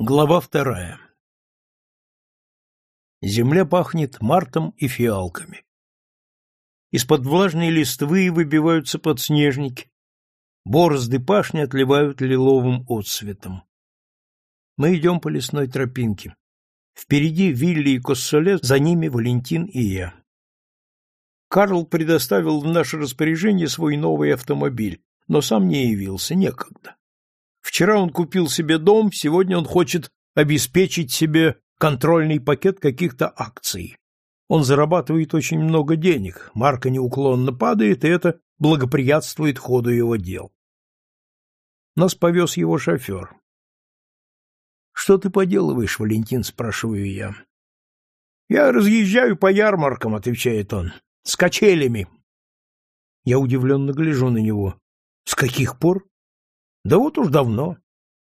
Глава вторая. Земля пахнет мартом и фиалками. Из-под влажной листвы выбиваются подснежники. Борозды пашни отливают лиловым отсветом. Мы идем по лесной тропинке. Впереди Вилли и Коссоле, за ними Валентин и я. Карл предоставил в наше распоряжение свой новый автомобиль, но сам не явился, некогда. Вчера он купил себе дом, сегодня он хочет обеспечить себе контрольный пакет каких-то акций. Он зарабатывает очень много денег, марка неуклонно падает, и это благоприятствует ходу его дел. Нас повез его шофер. «Что ты поделываешь, Валентин?» — спрашиваю я. «Я разъезжаю по ярмаркам», — отвечает он, — «с качелями». Я удивленно гляжу на него. «С каких пор?» Да вот уж давно.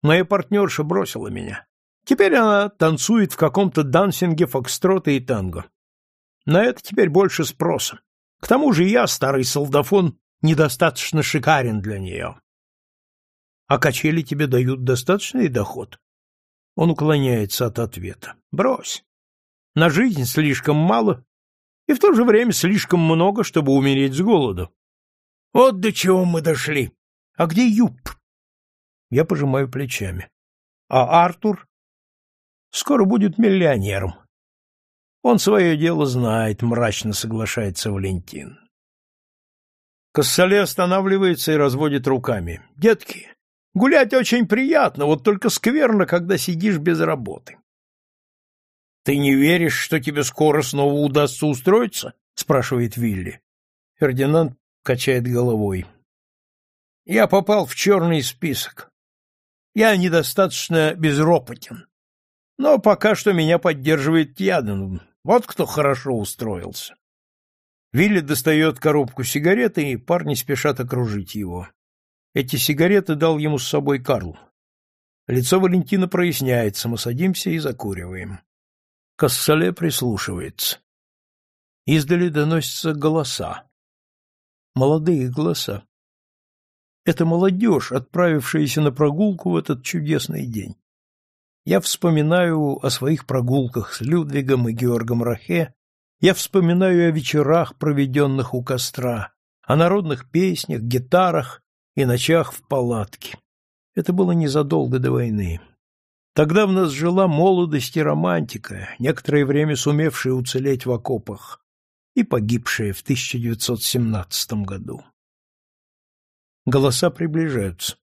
Моя партнерша бросила меня. Теперь она танцует в каком-то дансинге фокстрота и танго. На это теперь больше спроса. К тому же я, старый солдафон, недостаточно шикарен для нее. А качели тебе дают достаточный доход? Он уклоняется от ответа. Брось. На жизнь слишком мало, и в то же время слишком много, чтобы умереть с голоду. Вот до чего мы дошли. А где Юб? Я пожимаю плечами. А Артур? Скоро будет миллионером. Он свое дело знает, мрачно соглашается Валентин. Кассале останавливается и разводит руками. Детки, гулять очень приятно, вот только скверно, когда сидишь без работы. Ты не веришь, что тебе скоро снова удастся устроиться? спрашивает Вилли. Фердинанд качает головой. Я попал в черный список. Я недостаточно безропотен. Но пока что меня поддерживает Яден. Вот кто хорошо устроился. Вилли достает коробку сигарет, и парни спешат окружить его. Эти сигареты дал ему с собой Карл. Лицо Валентина проясняется, мы садимся и закуриваем. Кассале прислушивается. Издали доносятся голоса. Молодые голоса. Это молодежь, отправившаяся на прогулку в этот чудесный день. Я вспоминаю о своих прогулках с Людвигом и Георгом Рахе, я вспоминаю о вечерах, проведенных у костра, о народных песнях, гитарах и ночах в палатке. Это было незадолго до войны. Тогда в нас жила молодость и романтика, некоторое время сумевшая уцелеть в окопах и погибшая в 1917 году. Голоса приближаются.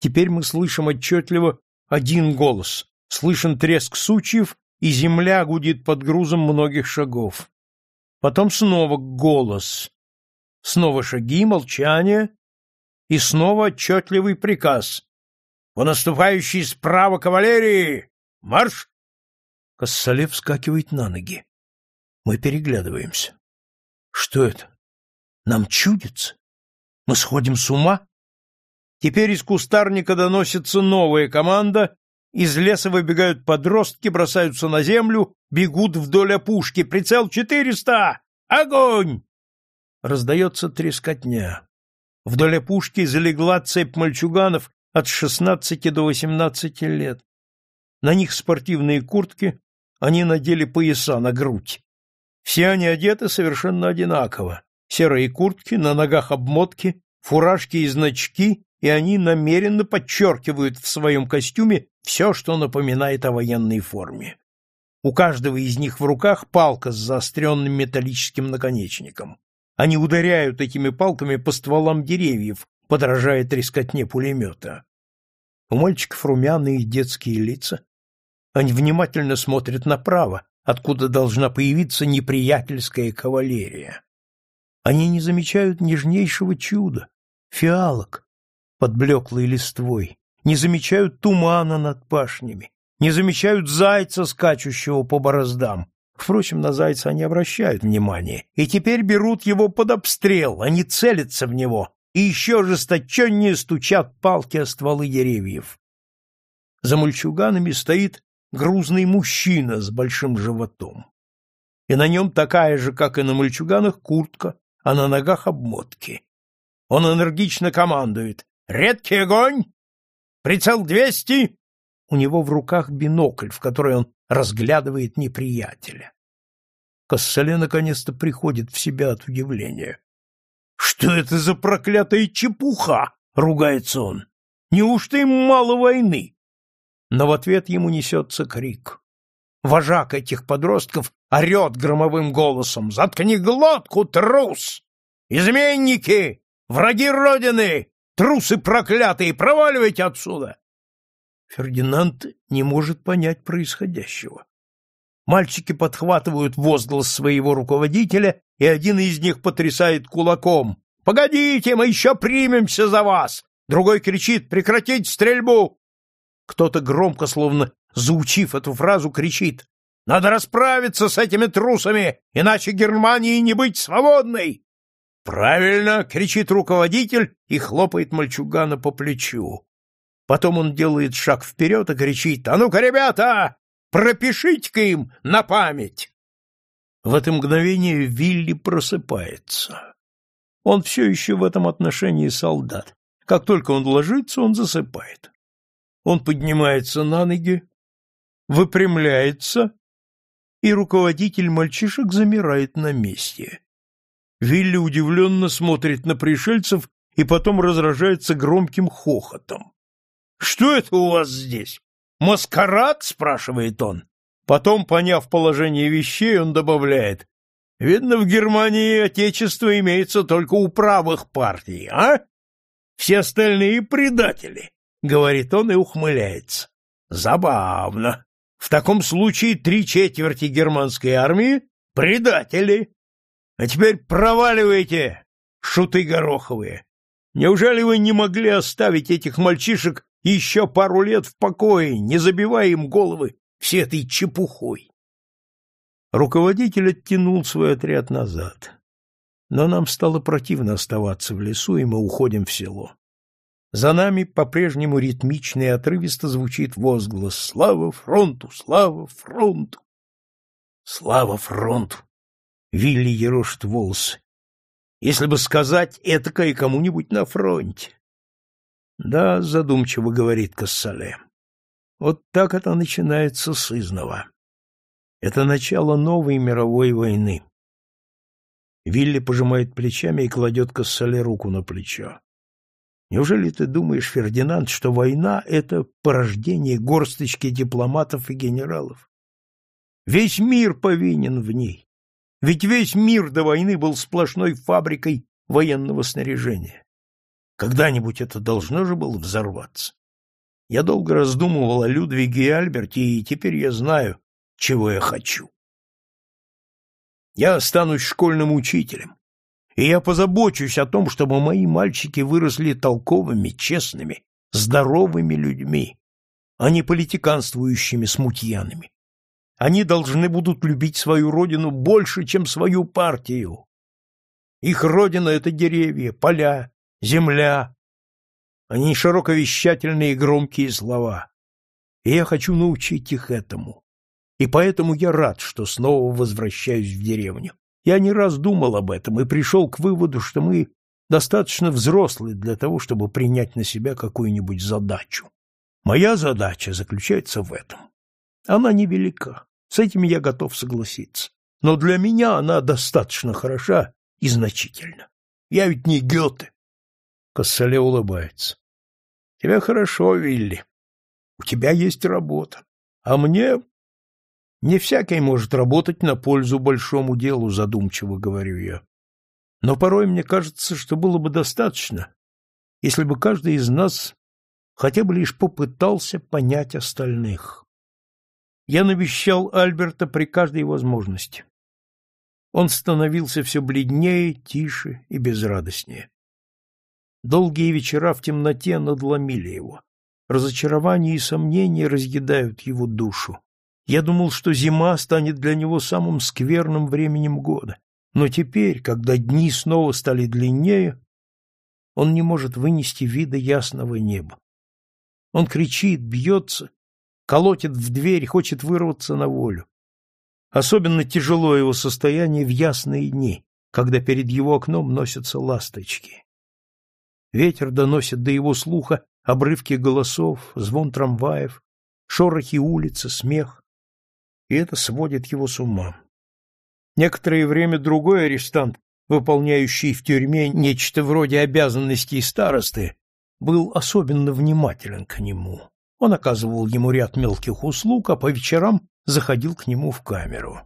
Теперь мы слышим отчетливо один голос. Слышен треск сучьев, и земля гудит под грузом многих шагов. Потом снова голос. Снова шаги, молчание, и снова отчетливый приказ. «По наступающей справа кавалерии! Марш!» Кассале вскакивает на ноги. Мы переглядываемся. Что это? Нам чудится? Мы сходим с ума? Теперь из кустарника доносится новая команда, из леса выбегают подростки, бросаются на землю, бегут вдоль опушки. Прицел четыреста! Огонь! Раздается трескотня. Вдоль опушки залегла цепь мальчуганов от шестнадцати до восемнадцати лет. На них спортивные куртки, они надели пояса на грудь. Все они одеты совершенно одинаково серые куртки, на ногах обмотки, фуражки и значки, и они намеренно подчеркивают в своем костюме все, что напоминает о военной форме. У каждого из них в руках палка с заостренным металлическим наконечником. Они ударяют этими палками по стволам деревьев, подражая трескотне пулемета. У мальчиков румяные детские лица. Они внимательно смотрят направо, откуда должна появиться неприятельская кавалерия. Они не замечают нежнейшего чуда, фиалок под блеклой листвой, не замечают тумана над пашнями, не замечают зайца, скачущего по бороздам. Впрочем, на зайца они обращают внимание, и теперь берут его под обстрел, они целятся в него и еще ожесточеннее стучат палки о стволы деревьев. За мальчуганами стоит грузный мужчина с большим животом. И на нем такая же, как и на мальчуганах, куртка, а на ногах обмотки. Он энергично командует. «Редкий огонь! Прицел двести! у него в руках бинокль, в который он разглядывает неприятеля. Кассале наконец-то приходит в себя от удивления. «Что это за проклятая чепуха?» — ругается он. «Неужто им мало войны?» Но в ответ ему несется крик. Вожак этих подростков орет громовым голосом. «Заткни глотку, трус! Изменники! Враги Родины! Трусы проклятые! Проваливайте отсюда!» Фердинанд не может понять происходящего. Мальчики подхватывают возглас своего руководителя, и один из них потрясает кулаком. «Погодите, мы еще примемся за вас!» Другой кричит «Прекратить стрельбу!» Кто-то громко, словно заучив эту фразу, кричит «Надо расправиться с этими трусами, иначе Германии не быть свободной!» «Правильно!» — кричит руководитель и хлопает мальчугана по плечу. Потом он делает шаг вперед и кричит «А ну-ка, ребята, пропишите-ка им на память!» В это мгновение Вилли просыпается. Он все еще в этом отношении солдат. Как только он ложится, он засыпает. Он поднимается на ноги, выпрямляется, и руководитель мальчишек замирает на месте. Вилли удивленно смотрит на пришельцев и потом разражается громким хохотом. Что это у вас здесь? Маскарад? спрашивает он. Потом, поняв положение вещей, он добавляет: Видно, в Германии отечество имеется только у правых партий, а? Все остальные предатели, говорит он и ухмыляется. Забавно. В таком случае три четверти германской армии предатели. А теперь проваливайте, шуты гороховые. Неужели вы не могли оставить этих мальчишек еще пару лет в покое, не забивая им головы всей этой чепухой. Руководитель оттянул свой отряд назад. Но нам стало противно оставаться в лесу, и мы уходим в село. За нами по-прежнему ритмично и отрывисто звучит возглас «Слава фронту! Слава фронту!» «Слава фронту!» Вилли ерошит волосы. «Если бы сказать этакое кому-нибудь на фронте!» Да, задумчиво говорит Кассале. Вот так это начинается с изного. Это начало новой мировой войны. Вилли пожимает плечами и кладет Кассале руку на плечо. Неужели ты думаешь, Фердинанд, что война — это порождение горсточки дипломатов и генералов? Весь мир повинен в ней. Ведь весь мир до войны был сплошной фабрикой военного снаряжения. Когда-нибудь это должно же было взорваться. Я долго раздумывал о Людвиге и Альберте, и теперь я знаю, чего я хочу. Я останусь школьным учителем, и я позабочусь о том, чтобы мои мальчики выросли толковыми, честными, здоровыми людьми, а не политиканствующими смутьянами. Они должны будут любить свою родину больше, чем свою партию. Их родина — это деревья, поля, земля, они широковещательные и громкие слова. И я хочу научить их этому. И поэтому я рад, что снова возвращаюсь в деревню. Я не раз думал об этом и пришел к выводу, что мы достаточно взрослые для того, чтобы принять на себя какую-нибудь задачу. Моя задача заключается в этом. Она невелика, с этим я готов согласиться. Но для меня она достаточно хороша и значительна. Я ведь не Гёте. Кассале улыбается. — Тебе хорошо, Вилли. У тебя есть работа. А мне... Не всякий может работать на пользу большому делу, задумчиво говорю я. Но порой мне кажется, что было бы достаточно, если бы каждый из нас хотя бы лишь попытался понять остальных. Я навещал Альберта при каждой возможности. Он становился все бледнее, тише и безрадостнее. Долгие вечера в темноте надломили его. Разочарование и сомнения разъедают его душу. Я думал, что зима станет для него самым скверным временем года. Но теперь, когда дни снова стали длиннее, он не может вынести вида ясного неба. Он кричит, бьется, колотит в дверь, хочет вырваться на волю. Особенно тяжело его состояние в ясные дни, когда перед его окном носятся ласточки. Ветер доносит до его слуха обрывки голосов, звон трамваев, шорохи улицы, смех. И это сводит его с ума. Некоторое время другой арестант, выполняющий в тюрьме нечто вроде обязанностей старосты, был особенно внимателен к нему. Он оказывал ему ряд мелких услуг, а по вечерам заходил к нему в камеру.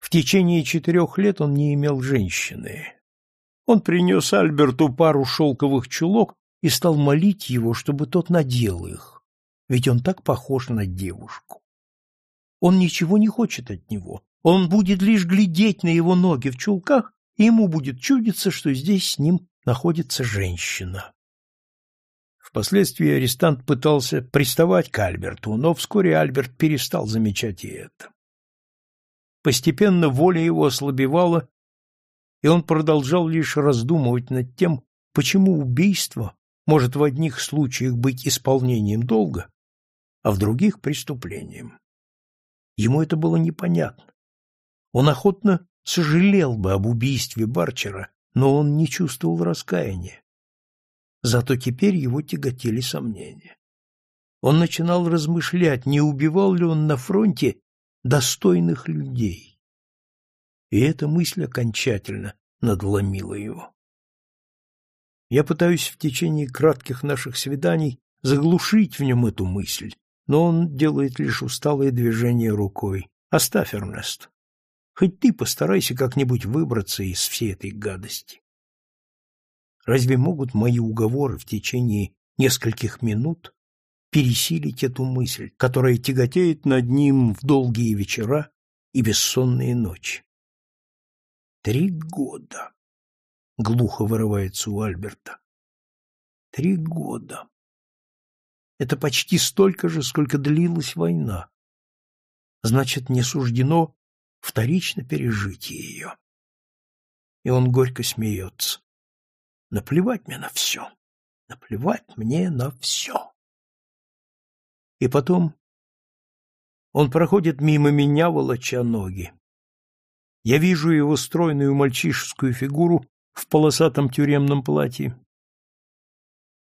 В течение четырех лет он не имел женщины. Он принес Альберту пару шелковых чулок и стал молить его, чтобы тот надел их, ведь он так похож на девушку. Он ничего не хочет от него, он будет лишь глядеть на его ноги в чулках, и ему будет чудиться, что здесь с ним находится женщина. Впоследствии арестант пытался приставать к Альберту, но вскоре Альберт перестал замечать и это. Постепенно воля его ослабевала, и он продолжал лишь раздумывать над тем, почему убийство может в одних случаях быть исполнением долга, а в других — преступлением. Ему это было непонятно. Он охотно сожалел бы об убийстве Барчера, но он не чувствовал раскаяния. Зато теперь его тяготили сомнения. Он начинал размышлять, не убивал ли он на фронте достойных людей. И эта мысль окончательно надломила его. Я пытаюсь в течение кратких наших свиданий заглушить в нем эту мысль, но он делает лишь усталые движения рукой. Оставь, Эрнест. Хоть ты постарайся как-нибудь выбраться из всей этой гадости. Разве могут мои уговоры в течение нескольких минут пересилить эту мысль, которая тяготеет над ним в долгие вечера и бессонные ночи. Три года. Глухо вырывается у Альберта. Три года. Это почти столько же, сколько длилась война. Значит, не суждено вторично пережить ее. И он горько смеется. Наплевать мне на все. Наплевать мне на все. И потом он проходит мимо меня, волоча ноги. Я вижу его стройную мальчишескую фигуру в полосатом тюремном платье.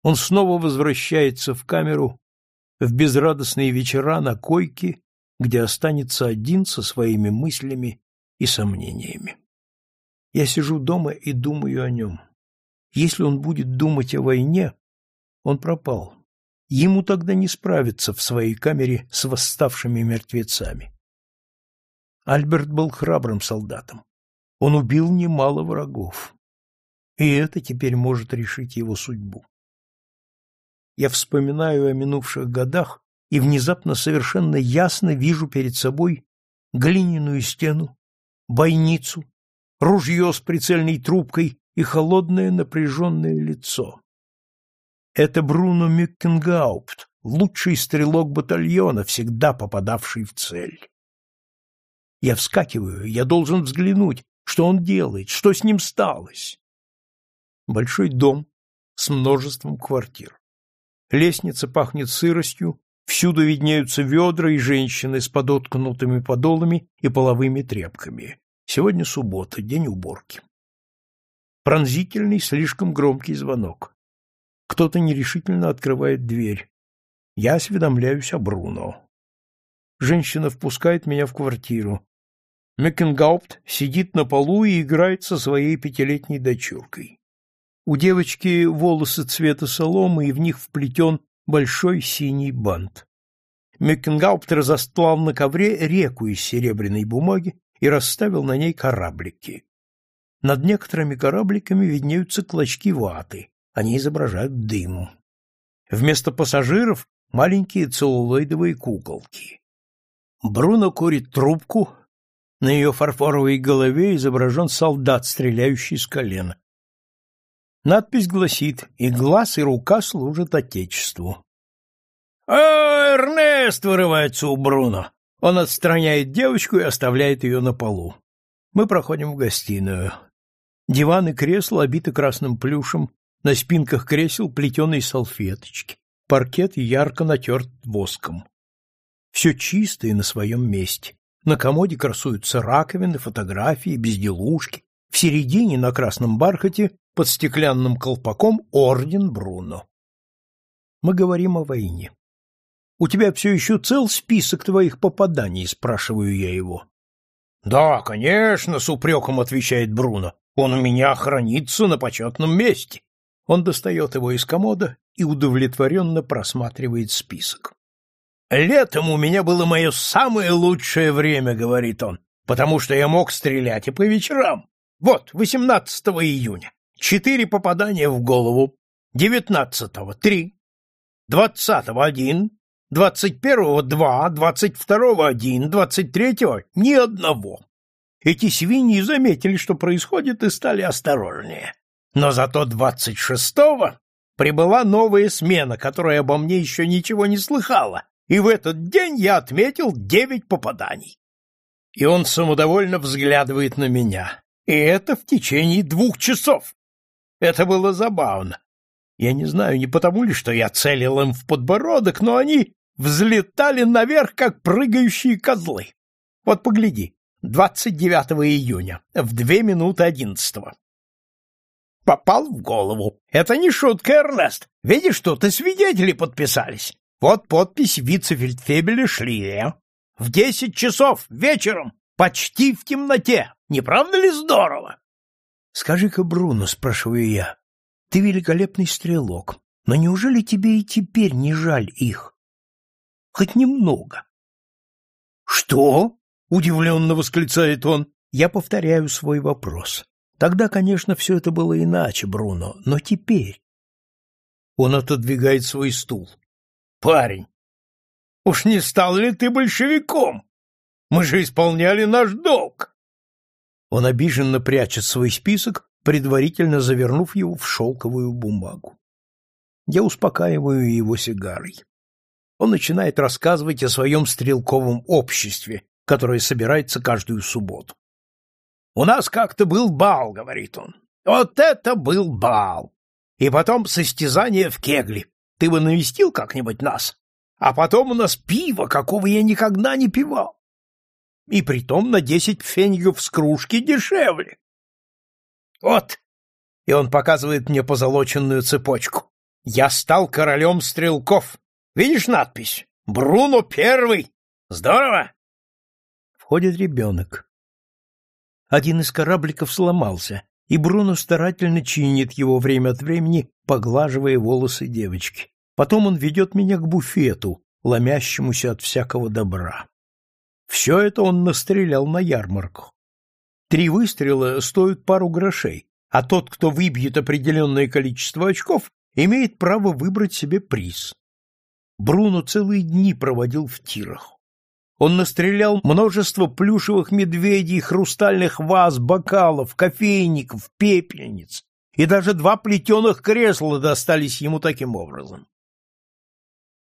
Он снова возвращается в камеру в безрадостные вечера на койке, где останется один со своими мыслями и сомнениями. Я сижу дома и думаю о нем. Если он будет думать о войне, он пропал. Ему тогда не справиться в своей камере с восставшими мертвецами. Альберт был храбрым солдатом. Он убил немало врагов. И это теперь может решить его судьбу. Я вспоминаю о минувших годах и внезапно совершенно ясно вижу перед собой глиняную стену, бойницу, ружье с прицельной трубкой и холодное напряженное лицо. Это Бруно Мюккенгаупт, лучший стрелок батальона, всегда попадавший в цель. Я вскакиваю, я должен взглянуть, что он делает, что с ним сталось. Большой дом с множеством квартир. Лестница пахнет сыростью, всюду виднеются ведра и женщины с подоткнутыми подолами и половыми тряпками. Сегодня суббота, день уборки. Пронзительный, слишком громкий звонок. Кто-то нерешительно открывает дверь. Я осведомляюсь о Бруно. Женщина впускает меня в квартиру. Меккенгаупт сидит на полу и играет со своей пятилетней дочуркой. У девочки волосы цвета соломы, и в них вплетен большой синий бант. Меккенгаупт разостлал на ковре реку из серебряной бумаги и расставил на ней кораблики. Над некоторыми корабликами виднеются клочки ваты они изображают дым. Вместо пассажиров маленькие целлулоидовые куколки. Бруно курит трубку, на ее фарфоровой голове изображен солдат, стреляющий с колена. Надпись гласит «И глаз, и рука служат Отечеству». «О, Эрнест!» — вырывается у Бруно. Он отстраняет девочку и оставляет ее на полу. Мы проходим в гостиную. Диван и кресло обиты красным плюшем, на спинках кресел плетеные салфеточки, паркет ярко натерт воском. Все чисто и на своем месте. На комоде красуются раковины, фотографии, безделушки. В середине на красном бархате под стеклянным колпаком орден Бруно. Мы говорим о войне. У тебя все еще цел список твоих попаданий, спрашиваю я его. Да, конечно, с упреком отвечает Бруно. Он у меня хранится на почетном месте. Он достает его из комода и удовлетворенно просматривает список. «Летом у меня было мое самое лучшее время», — говорит он, «потому что я мог стрелять и по вечерам. Вот, 18 июня. Четыре попадания в голову. 19-го — три. 20-го — один. 21-го — два. 22-го — один. 23-го — ни одного. Эти свиньи заметили, что происходит, и стали осторожнее. Но зато 26-го прибыла новая смена, которая обо мне еще ничего не слыхала, и в этот день я отметил девять попаданий. И он самодовольно взглядывает на меня. И это в течение двух часов. Это было забавно. Я не знаю, не потому ли, что я целил им в подбородок, но они взлетали наверх, как прыгающие козлы. Вот погляди, 29 июня, в две минуты одиннадцатого. Попал в голову. Это не шутка, Эрнест. Видишь, тут и свидетели подписались. Вот подпись вице-фельдфебеля Шлия. В десять часов вечером, почти в темноте. Не правда ли здорово? Скажи-ка, Бруно, спрашиваю я, ты великолепный стрелок, но неужели тебе и теперь не жаль их? Хоть немного. Что? Удивленно восклицает он. Я повторяю свой вопрос. Тогда, конечно, все это было иначе, Бруно, но теперь... Он отодвигает свой стул. Парень, уж не стал ли ты большевиком? Мы же исполняли наш долг. Он обиженно прячет свой список, предварительно завернув его в шелковую бумагу. Я успокаиваю его сигарой. Он начинает рассказывать о своем стрелковом обществе, которое собирается каждую субботу. «У нас как-то был бал», — говорит он. «Вот это был бал! И потом состязание в кегли. Ты бы навестил как-нибудь нас? А потом у нас пиво, какого я никогда не пивал и притом на десять пфенигов с кружки дешевле. Вот, и он показывает мне позолоченную цепочку. Я стал королем стрелков. Видишь надпись? Бруно первый. Здорово. Входит ребенок. Один из корабликов сломался, и Бруно старательно чинит его время от времени, поглаживая волосы девочки. Потом он ведет меня к буфету, ломящемуся от всякого добра. Все это он настрелял на ярмарках. Три выстрела стоят пару грошей, а тот, кто выбьет определенное количество очков, имеет право выбрать себе приз. Бруно целые дни проводил в тирах. Он настрелял множество плюшевых медведей, хрустальных ваз, бокалов, кофейников, пепельниц, и даже два плетеных кресла достались ему таким образом.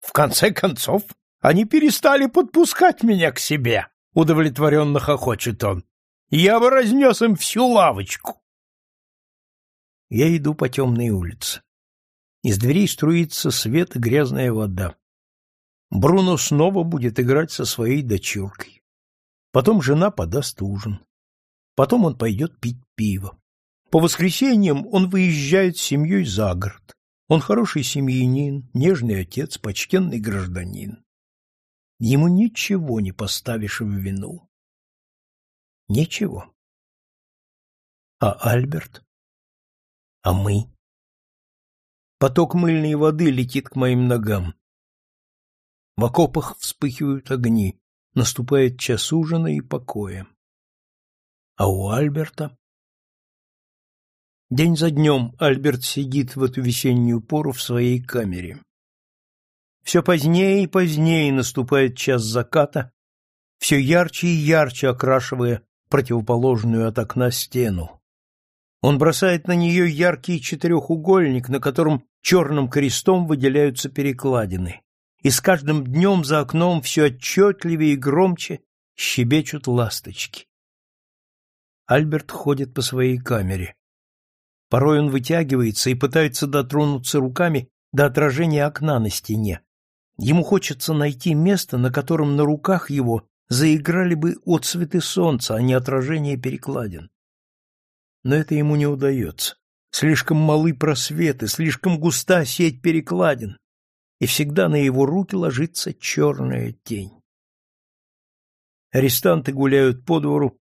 В конце концов, они перестали подпускать меня к себе, — удовлетворенно хохочет он. Я бы разнес им всю лавочку. Я иду по темной улице. Из дверей струится свет и грязная вода. Бруно снова будет играть со своей дочуркой. Потом жена подаст ужин. Потом он пойдет пить пиво. По воскресеньям он выезжает с семьей за город. Он хороший семьянин, нежный отец, почтенный гражданин. Ему ничего не поставишь в вину. Ничего. А Альберт? А мы? Поток мыльной воды летит к моим ногам. В окопах вспыхивают огни. Наступает час ужина и покоя. А у Альберта? День за днем Альберт сидит в эту весеннюю пору в своей камере. Все позднее и позднее наступает час заката, все ярче и ярче окрашивая противоположную от окна стену. Он бросает на нее яркий четырехугольник, на котором черным крестом выделяются перекладины, и с каждым днем за окном все отчетливее и громче щебечут ласточки. Альберт ходит по своей камере. Порой он вытягивается и пытается дотронуться руками до отражения окна на стене, Ему хочется найти место, на котором на руках его заиграли бы отцветы солнца, а не отражение перекладин. Но это ему не удается. Слишком малы просветы, слишком густа сеть перекладин. и всегда на его руки ложится черная тень. Арестанты гуляют по двору,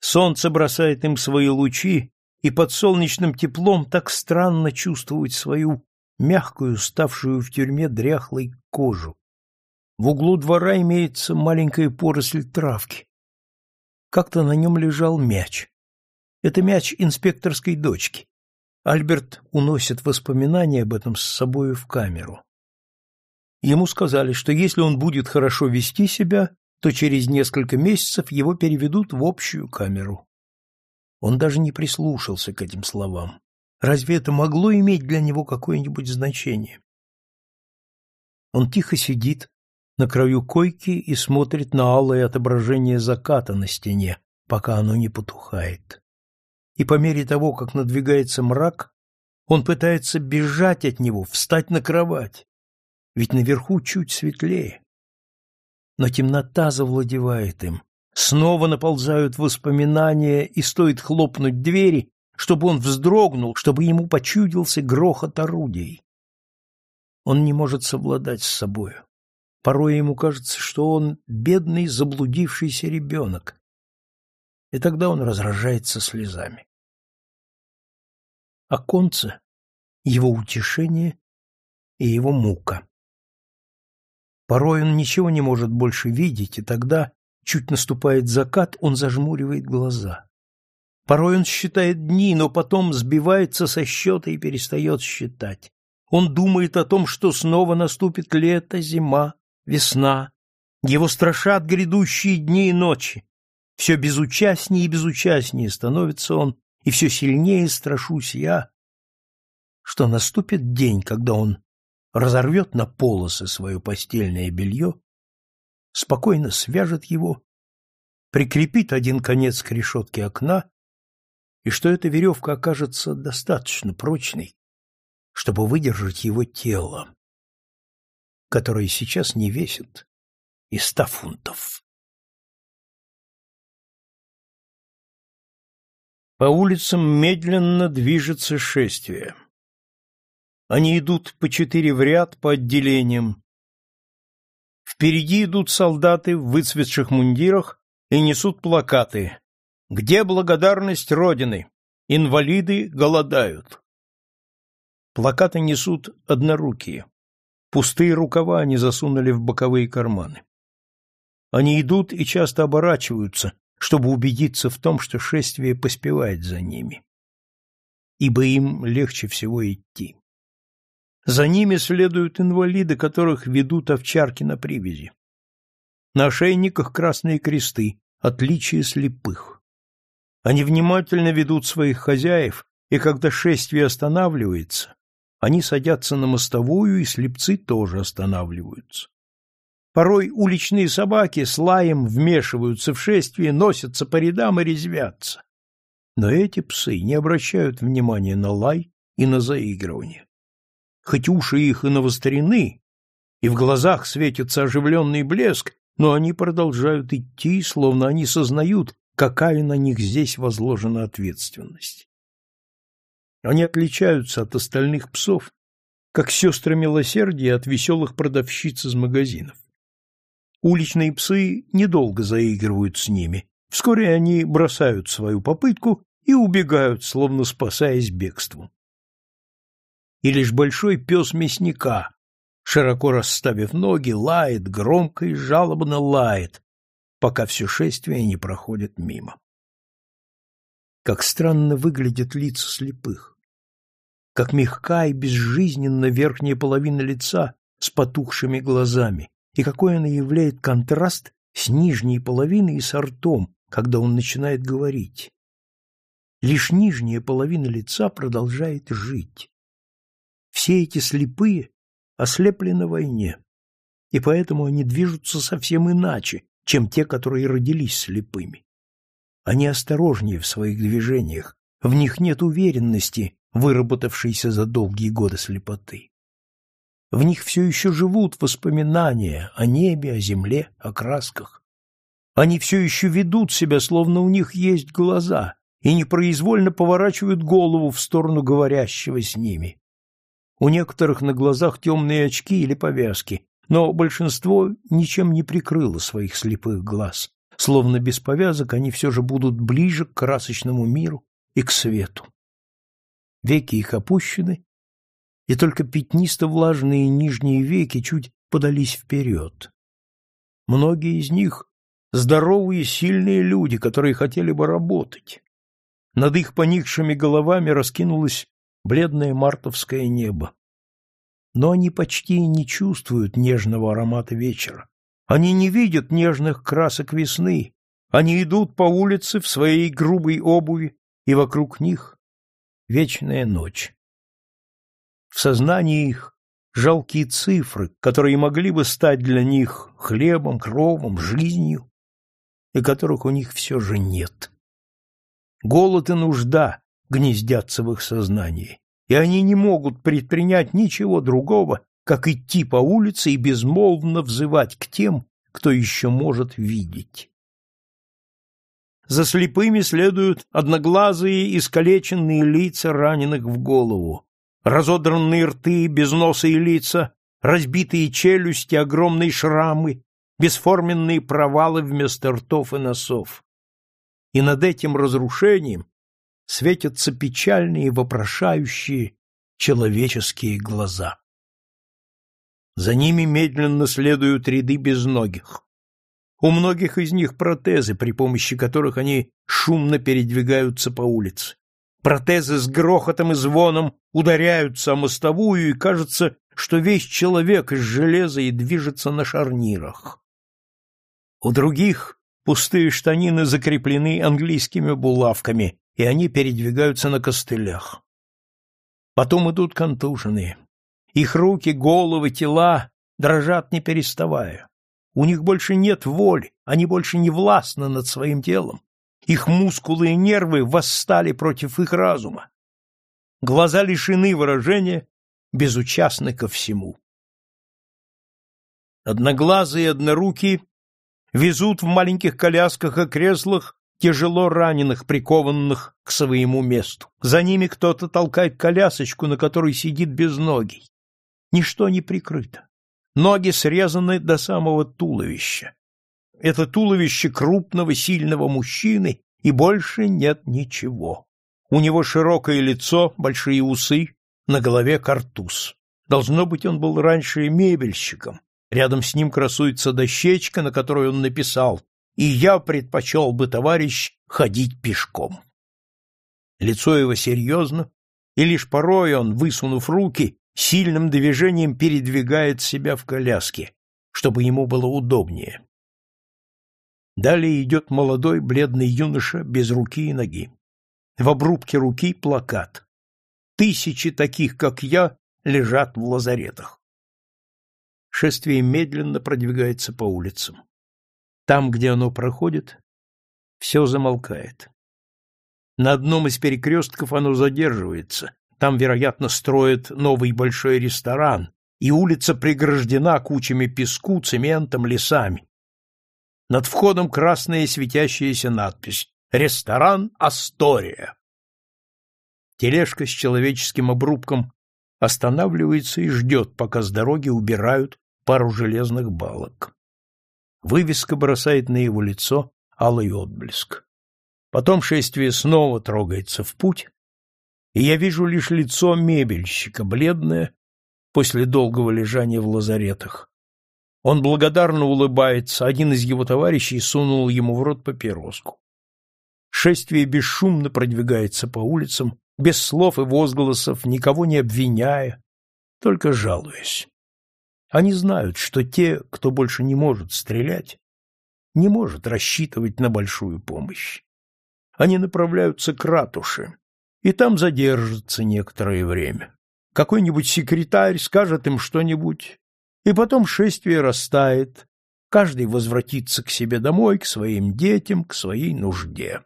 солнце бросает им свои лучи, и под солнечным теплом так странно чувствовать свою мягкую, ставшую в тюрьме дряхлой кожу. В углу двора имеется маленькая поросль травки. Как-то на нем лежал мяч. Это мяч инспекторской дочки. Альберт уносит воспоминания об этом с собою в камеру. Ему сказали, что если он будет хорошо вести себя, то через несколько месяцев его переведут в общую камеру. Он даже не прислушался к этим словам. Разве это могло иметь для него какое-нибудь значение? Он тихо сидит на краю койки и смотрит на алое отображение заката на стене, пока оно не потухает. И по мере того, как надвигается мрак, он пытается бежать от него, встать на кровать, ведь наверху чуть светлее. Но темнота завладевает им, снова наползают воспоминания, и стоит хлопнуть двери, чтобы он вздрогнул, чтобы ему почудился грохот орудий. Он не может совладать с собою. Порой ему кажется, что он бедный заблудившийся ребенок. И тогда он разражается слезами. Оконце — его утешение и его мука. Порой он ничего не может больше видеть, и тогда, чуть наступает закат, он зажмуривает глаза. Порой он считает дни, но потом сбивается со счета и перестает считать. Он думает о том, что снова наступит лето, зима, весна. Его страшат грядущие дни и ночи. Все безучастнее и безучастнее становится он, и все сильнее страшусь я, что наступит день, когда он разорвет на полосы свое постельное белье, спокойно свяжет его, прикрепит один конец к решетке окна, и что эта веревка окажется достаточно прочной, чтобы выдержать его тело, которое сейчас не весит и ста фунтов. По улицам медленно движется шествие. Они идут по четыре в ряд по отделениям. Впереди идут солдаты в выцветших мундирах и несут плакаты. «Где благодарность Родины? Инвалиды голодают». Плакаты несут однорукие. Пустые рукава они засунули в боковые карманы. Они идут и часто оборачиваются, чтобы убедиться в том, что шествие поспевает за ними. Ибо им легче всего идти. За ними следуют инвалиды, которых ведут овчарки на привязи. На ошейниках красные кресты, отличие слепых. Они внимательно ведут своих хозяев, и когда шествие останавливается, они садятся на мостовую, и слепцы тоже останавливаются. Порой уличные собаки с лаем вмешиваются в шествие, носятся по рядам и резвятся. Но эти псы не обращают внимания на лай и на заигрывание хоть уши их и навострены, и в глазах светится оживленный блеск, но они продолжают идти, словно они сознают, какая на них здесь возложена ответственность. Они отличаются от остальных псов, как сестры милосердия от веселых продавщиц из магазинов. Уличные псы недолго заигрывают с ними, вскоре они бросают свою попытку и убегают, словно спасаясь бегством и лишь большой пес мясника, широко расставив ноги, лает, громко и жалобно лает, пока все шествие не проходит мимо. Как странно выглядят лица слепых, как мягка и безжизненна верхняя половина лица с потухшими глазами, и какой она являет контраст с нижней половиной и с ртом, когда он начинает говорить. Лишь нижняя половина лица продолжает жить. Все эти слепые ослепли на войне, и поэтому они движутся совсем иначе, чем те, которые родились слепыми. Они осторожнее в своих движениях, в них нет уверенности, выработавшейся за долгие годы слепоты. В них все еще живут воспоминания о небе, о земле, о красках. Они все еще ведут себя, словно у них есть глаза, и непроизвольно поворачивают голову в сторону говорящего с ними. У некоторых на глазах темные очки или повязки, но большинство ничем не прикрыло своих слепых глаз. Словно без повязок они все же будут ближе к красочному миру и к свету. Веки их опущены, и только пятнисто-влажные нижние веки чуть подались вперед. Многие из них — здоровые, сильные люди, которые хотели бы работать. Над их поникшими головами раскинулось бледное мартовское небо. Но они почти не чувствуют нежного аромата вечера. Они не видят нежных красок весны. Они идут по улице в своей грубой обуви, и вокруг них вечная ночь. В сознании их жалкие цифры, которые могли бы стать для них хлебом, кровом, жизнью, и которых у них все же нет. Голод и нужда гнездятся в их сознании, и они не могут предпринять ничего другого, как идти по улице и безмолвно взывать к тем, кто еще может видеть. За слепыми следуют одноглазые, искалеченные лица раненых в голову разодранные рты, безносые лица, разбитые челюсти, огромные шрамы, бесформенные провалы вместо ртов и носов. И над этим разрушением светятся печальные, вопрошающие человеческие глаза. За ними медленно следуют ряды безногих. У многих из них протезы, при помощи которых они шумно передвигаются по улице. Протезы с грохотом и звоном ударяются о мостовую, и кажется, что весь человек из железа и движется на шарнирах. У других пустые штанины закреплены английскими булавками, и они передвигаются на костылях. Потом идут контуженные. Их руки, головы, тела дрожат не переставая. У них больше нет воли, они больше не властны над своим телом. Их мускулы и нервы восстали против их разума. Глаза лишены выражения, безучастны ко всему. Одноглазые и однорукие везут в маленьких колясках и креслах тяжело раненых, прикованных к своему месту. За ними кто-то толкает колясочку, на которой сидит безногий. Ничто не прикрыто. Ноги срезаны до самого туловища. Это туловище крупного, сильного мужчины, и больше нет ничего. У него широкое лицо, большие усы, на голове картуз. Должно быть, он был раньше мебельщиком. Рядом с ним красуется дощечка, на которой он написал «И я предпочел бы, товарищ, ходить пешком». Лицо его серьезно, и лишь порой он, высунув руки, сильным движением передвигает себя в коляске, чтобы ему было удобнее. Далее идет молодой бледный юноша без руки и ноги. В обрубке руки плакат. Тысячи таких, как я, лежат в лазаретах. Шествие медленно продвигается по улицам. Там, где оно проходит, все замолкает. На одном из перекрестков оно задерживается. Там, вероятно, строят новый большой ресторан, и улица преграждена кучами песку, цементом, лесами. Над входом красная светящаяся надпись «Ресторан Астория». Тележка с человеческим обрубком останавливается и ждет, пока с дороги убирают пару железных балок. Вывеска бросает на его лицо алый отблеск. Потом шествие снова трогается в путь, и я вижу лишь лицо мебельщика, бледное, после долгого лежания в лазаретах. Он благодарно улыбается, один из его товарищей сунул ему в рот папироску. Шествие бесшумно продвигается по улицам, без слов и возгласов, никого не обвиняя, только жалуясь. Они знают, что те, кто больше не может стрелять, не может рассчитывать на большую помощь. Они направляются к ратуше, и там задержатся некоторое время. Какой-нибудь секретарь скажет им что-нибудь, и потом шествие растает, каждый возвратится к себе домой, к своим детям, к своей нужде.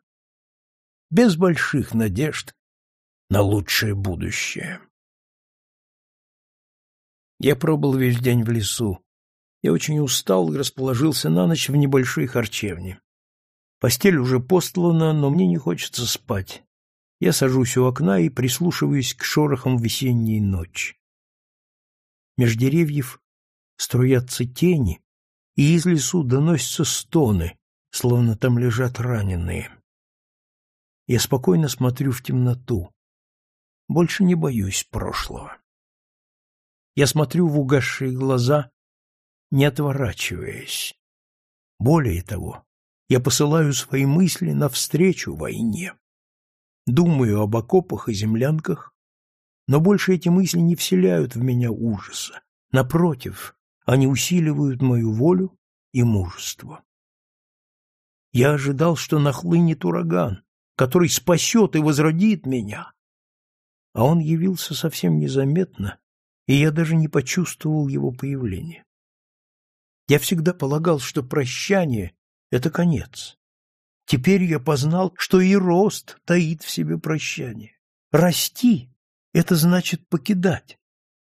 Без больших надежд на лучшее будущее. Я пробыл весь день в лесу. Я очень устал и расположился на ночь в небольшой харчевне. Постель уже постлана, но мне не хочется спать. Я сажусь у окна и прислушиваюсь к шорохам весенней ночи. Меж деревьев струятся тени, и из лесу доносятся стоны, словно там лежат раненые. Я спокойно смотрю в темноту. Больше не боюсь прошлого. Я смотрю в угасшие глаза, не отворачиваясь. Более того, я посылаю свои мысли навстречу войне. Думаю об окопах и землянках, но больше эти мысли не вселяют в меня ужаса. Напротив, они усиливают мою волю и мужество. Я ожидал, что нахлынет ураган, который спасет и возродит меня. А он явился совсем незаметно, и я даже не почувствовал его появления. Я всегда полагал, что прощание — это конец. Теперь я познал, что и рост таит в себе прощание. Расти — это значит покидать,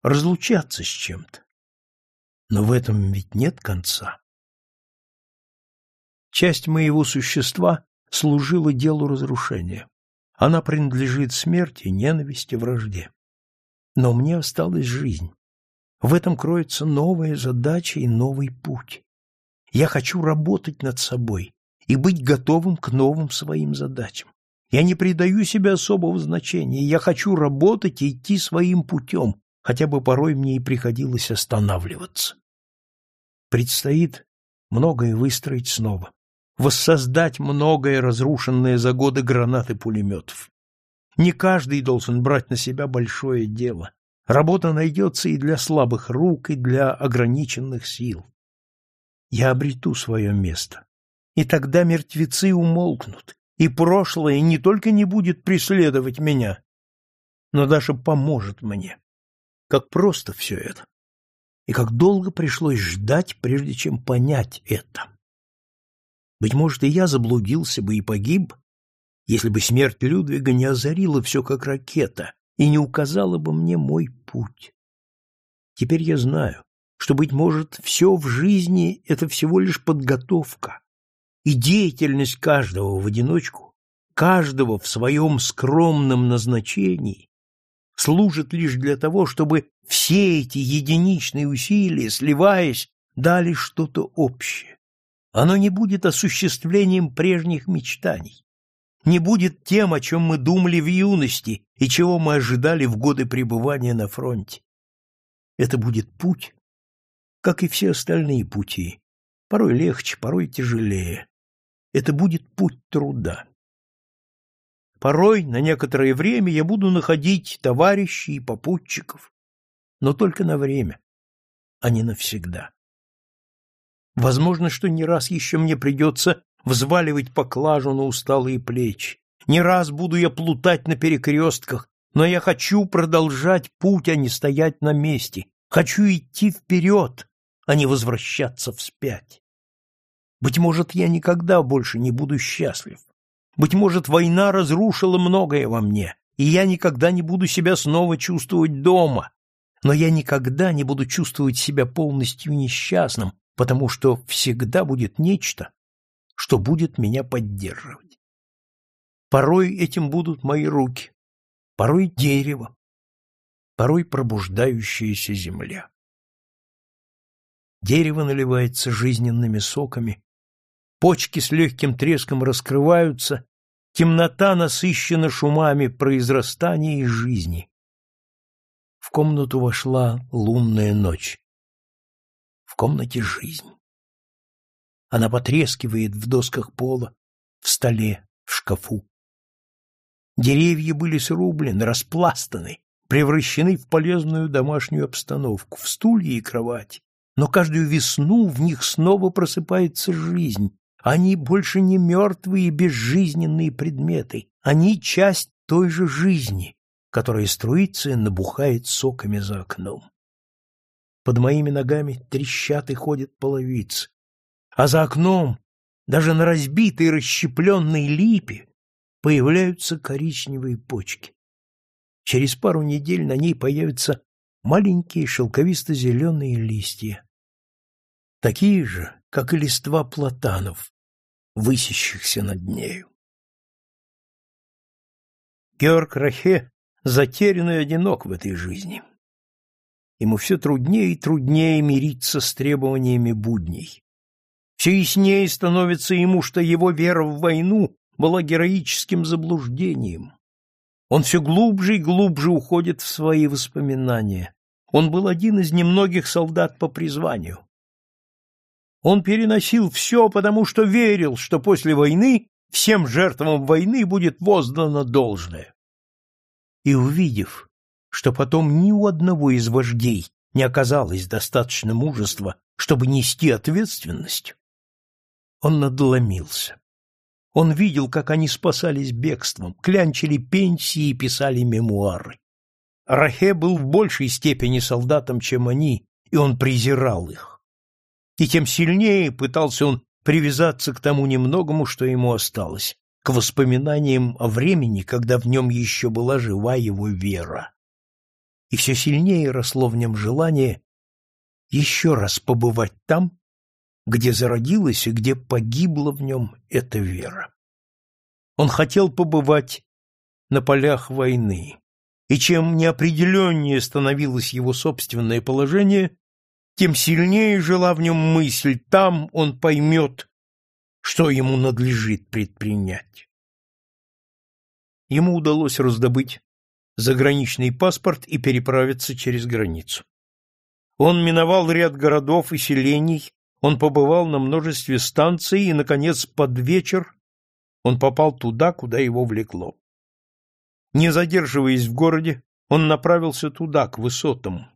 разлучаться с чем-то. Но в этом ведь нет конца. Часть моего существа служила делу разрушения. Она принадлежит смерти, ненависти, вражде. Но мне осталась жизнь. В этом кроется новая задача и новый путь. Я хочу работать над собой и быть готовым к новым своим задачам. Я не придаю себе особого значения, я хочу работать и идти своим путем, хотя бы порой мне и приходилось останавливаться. Предстоит многое выстроить снова, воссоздать многое разрушенное за годы гранат и пулеметов. Не каждый должен брать на себя большое дело. Работа найдется и для слабых рук, и для ограниченных сил. Я обрету свое место. И тогда мертвецы умолкнут, и прошлое не только не будет преследовать меня, но даже поможет мне. Как просто все это. И как долго пришлось ждать, прежде чем понять это. Быть может, и я заблудился бы и погиб, если бы смерть Людвига не озарила все как ракета, и не указала бы мне мой путь. Теперь я знаю, что, быть может, все в жизни — это всего лишь подготовка, и деятельность каждого в одиночку, каждого в своем скромном назначении служит лишь для того, чтобы все эти единичные усилия, сливаясь, дали что-то общее. Оно не будет осуществлением прежних мечтаний, не будет тем, о чем мы думали в юности и чего мы ожидали в годы пребывания на фронте. Это будет путь, как и все остальные пути, порой легче, порой тяжелее. Это будет путь труда. Порой на некоторое время я буду находить товарищей и попутчиков, но только на время, а не навсегда. Возможно, что не раз еще мне придется взваливать поклажу на усталые плечи. Не раз буду я плутать на перекрестках, но я хочу продолжать путь, а не стоять на месте. Хочу идти вперед, а не возвращаться вспять. Быть может, я никогда больше не буду счастлив. Быть может, война разрушила многое во мне, и я никогда не буду себя снова чувствовать дома. Но я никогда не буду чувствовать себя полностью несчастным, потому что всегда будет нечто, что будет меня поддерживать. Порой этим будут мои руки, порой дерево, порой пробуждающаяся земля. Дерево наливается жизненными соками, почки с легким треском раскрываются, темнота насыщена шумами произрастания и жизни. В комнату вошла лунная ночь. В комнате жизнь. Она потрескивает в досках пола, в столе, в шкафу. Деревья были срублены, распластаны, превращены в полезную домашнюю обстановку, в стулья и кровать. Но каждую весну в них снова просыпается жизнь. Они больше не мертвые безжизненные предметы. Они часть той же жизни, которая струится и набухает соками за окном. Под моими ногами трещат и ходят половицы а за окном, даже на разбитой расщепленной липе, появляются коричневые почки. Через пару недель на ней появятся маленькие шелковисто-зеленые листья, такие же, как и листва платанов, высящихся над нею. Георг Рахе затерян и одинок в этой жизни. ему все труднее и труднее мириться с требованиями будней. Все яснее становится ему, что его вера в войну была героическим заблуждением. Он все глубже и глубже уходит в свои воспоминания. Он был один из немногих солдат по призванию. Он переносил все, потому что верил, что после войны всем жертвам войны будет воздано должное. И увидев, что потом ни у одного из вождей не оказалось достаточно мужества, чтобы нести ответственность, он надломился. Он видел, как они спасались бегством, клянчили пенсии и писали мемуары. Рахе был в большей степени солдатом, чем они, и он презирал их. И тем сильнее пытался он привязаться к тому немногому, что ему осталось, к воспоминаниям о времени, когда в нем еще была жива его вера. И все сильнее росло в нем желание еще раз побывать там, где зародилась и где погибла в нем эта вера. Он хотел побывать на полях войны, и чем неопределеннее становилось его собственное положение, тем сильнее жила в нем мысль, там он поймет, что ему надлежит предпринять. Ему удалось раздобыть заграничный паспорт и переправиться через границу. Он миновал ряд городов и селений, он побывал на множестве станций и, наконец, под вечер он попал туда, куда его влекло. Не задерживаясь в городе, он направился туда, к высотам.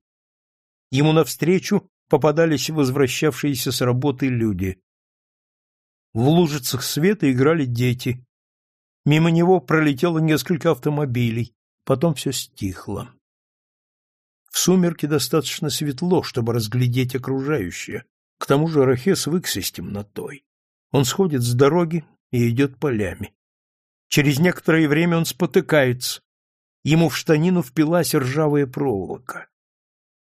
Ему навстречу попадались возвращавшиеся с работы люди. В лужицах света играли дети. Мимо него пролетело несколько автомобилей, потом все стихло. В сумерки достаточно светло, чтобы разглядеть окружающее. К тому же Рахе свыкся с темнотой. Он сходит с дороги и идет полями. Через некоторое время он спотыкается. Ему в штанину впилась ржавая проволока.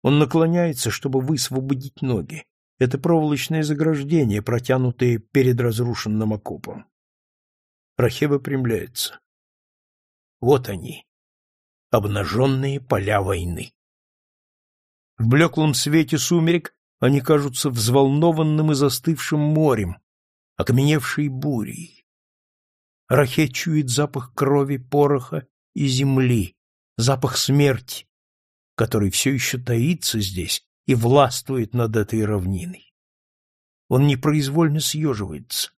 Он наклоняется, чтобы высвободить ноги. Это проволочное заграждение, протянутое перед разрушенным окопом. Рахе выпрямляется. Вот они, обнаженные поля войны. В блеклом свете сумерек они кажутся взволнованным и застывшим морем, окаменевшей бурей. Рахе чует запах крови, пороха и земли, запах смерти, который все еще таится здесь и властвует над этой равниной. Он непроизвольно съеживается.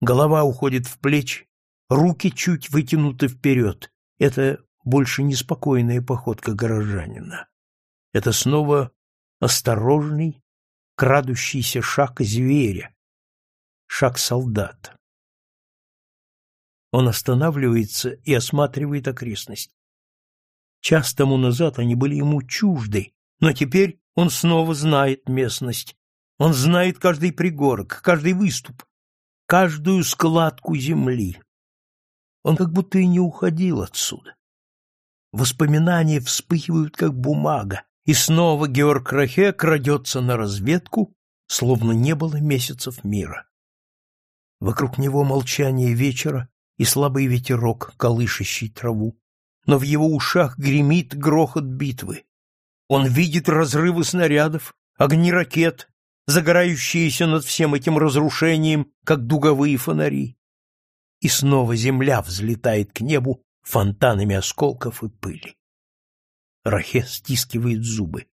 Голова уходит в плечи, руки чуть вытянуты вперед. Это больше неспокойная походка горожанина. Это снова осторожный, крадущийся шаг зверя, шаг солдата. Он останавливается и осматривает окрестность. Час тому назад они были ему чужды, но теперь он снова знает местность. Он знает каждый пригорок, каждый выступ, каждую складку земли. Он как будто и не уходил отсюда. Воспоминания вспыхивают, как бумага, и снова Георг Рахе крадется на разведку, словно не было месяцев мира. Вокруг него молчание вечера и слабый ветерок, колышащий траву, но в его ушах гремит грохот битвы. Он видит разрывы снарядов, огни ракет, загорающиеся над всем этим разрушением, как дуговые фонари. И снова земля взлетает к небу фонтанами осколков и пыли. Рахе стискивает зубы.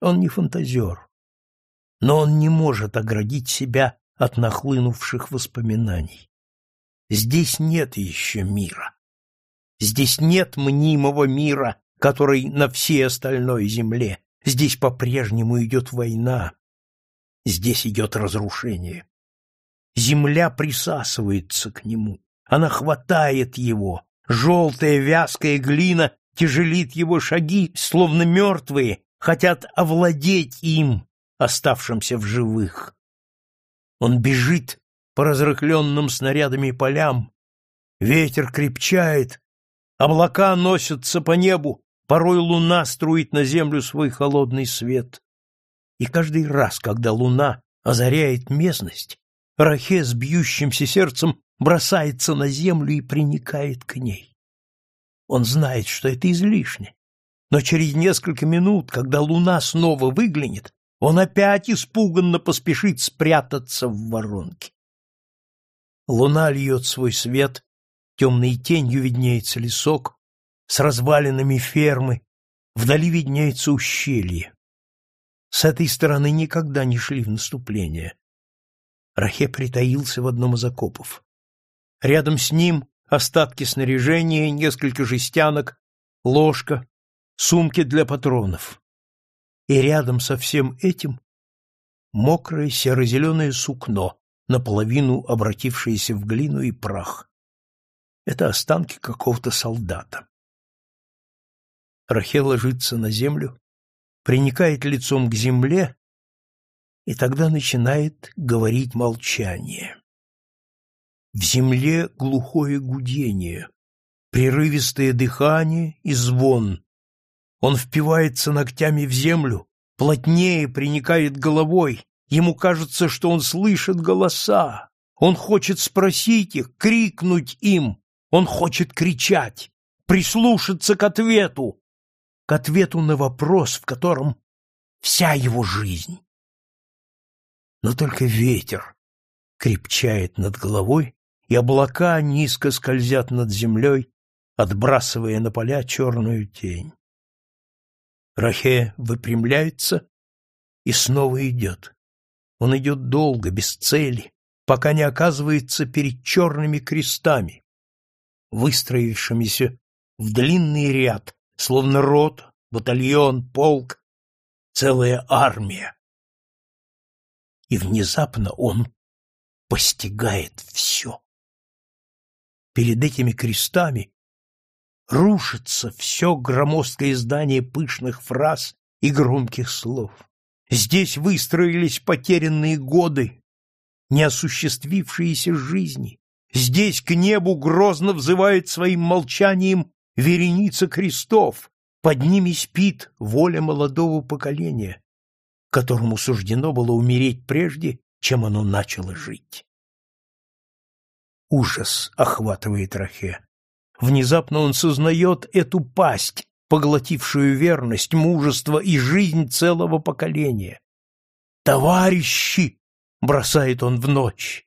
Он не фантазер, но он не может оградить себя от нахлынувших воспоминаний. Здесь нет еще мира. Здесь нет мнимого мира, который на всей остальной земле. Здесь по-прежнему идет война. Здесь идет разрушение. Земля присасывается к нему. Она хватает его. Желтая вязкая глина тяжелит его шаги, словно мертвые, хотят овладеть им, оставшимся в живых. Он бежит по разрыхленным снарядами полям, ветер крепчает, облака носятся по небу, порой луна струит на землю свой холодный свет. И каждый раз, когда луна озаряет местность, Рахе с бьющимся сердцем бросается на землю и приникает к ней. Он знает, что это излишне. Но через несколько минут, когда луна снова выглянет, он опять испуганно поспешит спрятаться в воронке. Луна льет свой свет, темной тенью виднеется лесок, с развалинами фермы, вдали виднеется ущелье. С этой стороны никогда не шли в наступление. Рахе притаился в одном из окопов. Рядом с ним остатки снаряжения, несколько жестянок, ложка, сумки для патронов. И рядом со всем этим мокрое серо-зеленое сукно, наполовину обратившееся в глину и прах. Это останки какого-то солдата. Рахе ложится на землю, приникает лицом к земле и тогда начинает говорить молчание. В земле глухое гудение, прерывистое дыхание и звон. Он впивается ногтями в землю, плотнее приникает головой. Ему кажется, что он слышит голоса. Он хочет спросить их, крикнуть им. Он хочет кричать, прислушаться к ответу, к ответу на вопрос, в котором вся его жизнь. Но только ветер крепчает над головой, и облака низко скользят над землей, отбрасывая на поля черную тень. Рахе выпрямляется и снова идет. Он идет долго, без цели, пока не оказывается перед черными крестами, выстроившимися в длинный ряд, словно рот, батальон, полк, целая армия. И внезапно он постигает все. Перед этими крестами рушится все громоздкое здание пышных фраз и громких слов. Здесь выстроились потерянные годы, неосуществившиеся жизни. Здесь к небу грозно взывает своим молчанием вереница крестов, под ними спит воля молодого поколения, которому суждено было умереть прежде, чем оно начало жить. Ужас охватывает Рахе. Внезапно он сознает эту пасть, поглотившую верность, мужество и жизнь целого поколения. «Товарищи!» — бросает он в ночь.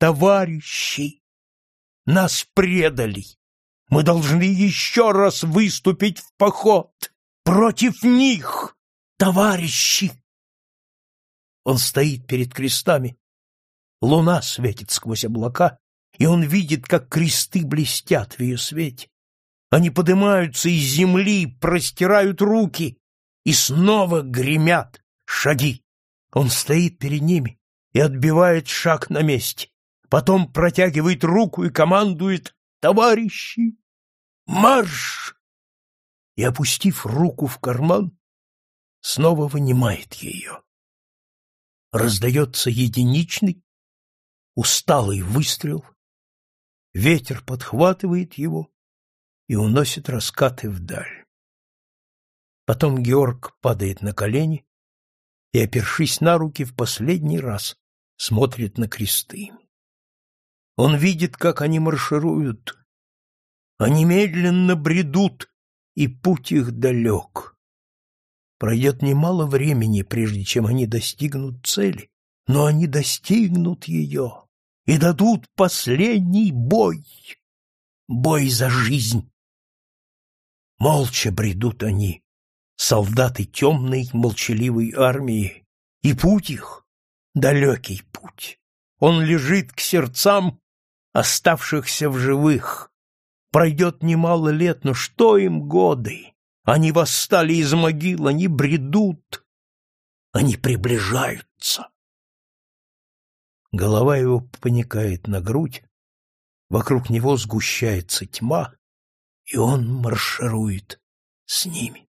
«Товарищи! Нас предали! Мы должны еще раз выступить в поход против них, товарищи!» Он стоит перед крестами. Луна светит сквозь облака, и он видит, как кресты блестят в ее свете. Они поднимаются из земли, простирают руки, и снова гремят шаги. Он стоит перед ними и отбивает шаг на месте. Потом протягивает руку и командует «Товарищи! Марш!» И, опустив руку в карман, снова вынимает ее. Раздается единичный, усталый выстрел, ветер подхватывает его и уносит раскаты вдаль. Потом Георг падает на колени и, опершись на руки, в последний раз смотрит на кресты. Он видит, как они маршируют. Они медленно бредут, и путь их далек. Пройдет немало времени, прежде чем они достигнут цели, но они достигнут ее и дадут последний бой. Бой за жизнь. Молча бредут они, солдаты темной молчаливой армии, и путь их — далекий путь. Он лежит к сердцам оставшихся в живых. Пройдет немало лет, но что им годы? Они восстали из могил, они бредут, они приближаются. Голова его поникает на грудь, вокруг него сгущается тьма, и он марширует с ними.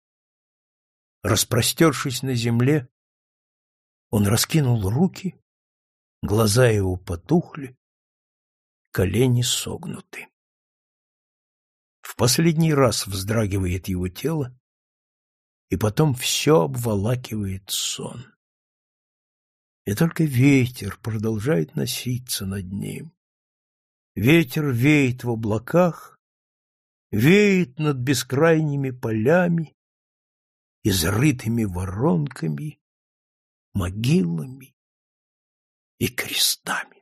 Распростершись на земле, он раскинул руки, глаза его потухли, колени согнуты. В последний раз вздрагивает его тело, и потом все обволакивает сон и только ветер продолжает носиться над ним. Ветер веет в облаках, веет над бескрайними полями, изрытыми воронками, могилами и крестами.